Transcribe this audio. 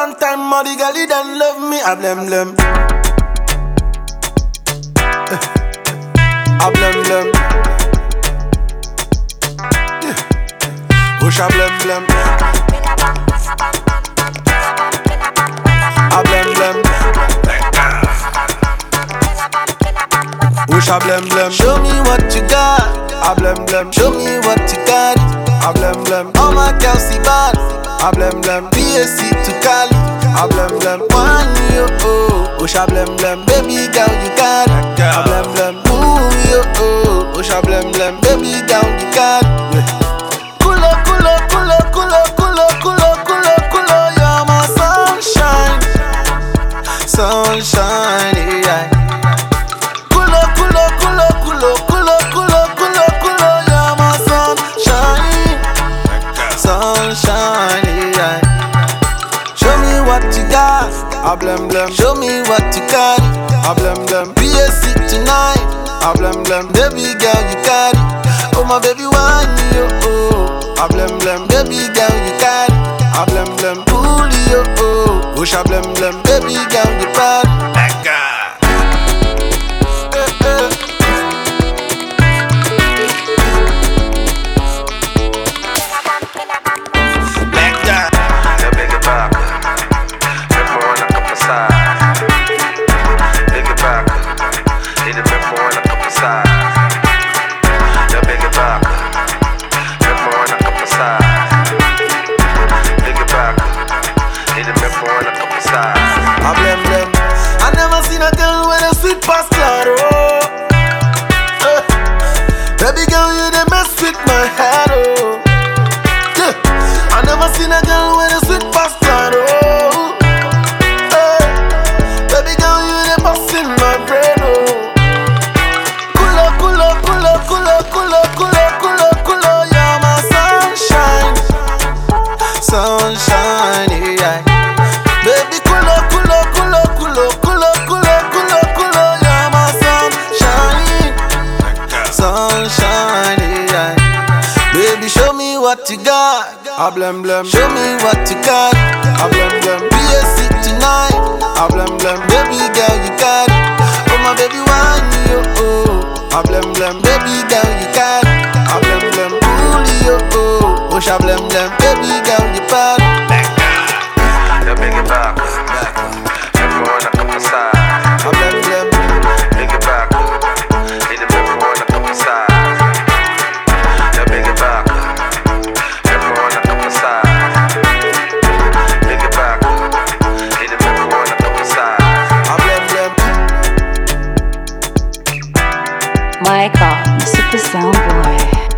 one time, all the girl don't love me. I blem blem. I blem blem. Push a blem blem. I blem blem. Push a blem blem. Show me what you got. I blem blem. Show me what you got. I blem blem. All my girls see bad. I blem blem. PSC to Cali. I blem blem. One yo oh. oh A blem blem. Baby girl you got. I blem blem. I blame. Show me what you carry. I blame them. BSC tonight. I blame them. Baby girl, you carry. Oh my baby, why you? Oh, I blame them. Baby girl, you carry. I blame them. Coolio, oh, oh, I blame them. Baby girl, you carry. What you got. I blem blem. Show me what you got. I blem blem. PSC tonight. I blem blem. Baby girl, you got it. Oh my baby, want you oh. oh. I blem blem. Baby girl, you got it. I blem blem. You oh. Push I blem blem. My God, Super Sound Boy.